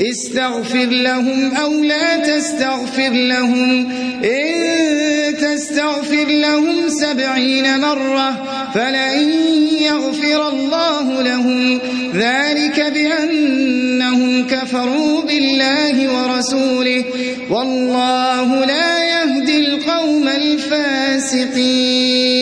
استغفر لهم أو لا تستغفر لهم. إن تستغفر لهم سبعين مرة فلن يغفر الله لهم. ذلك بأنهم كفروا بالله ورسوله. والله لا يهدي القوم الفاسقين.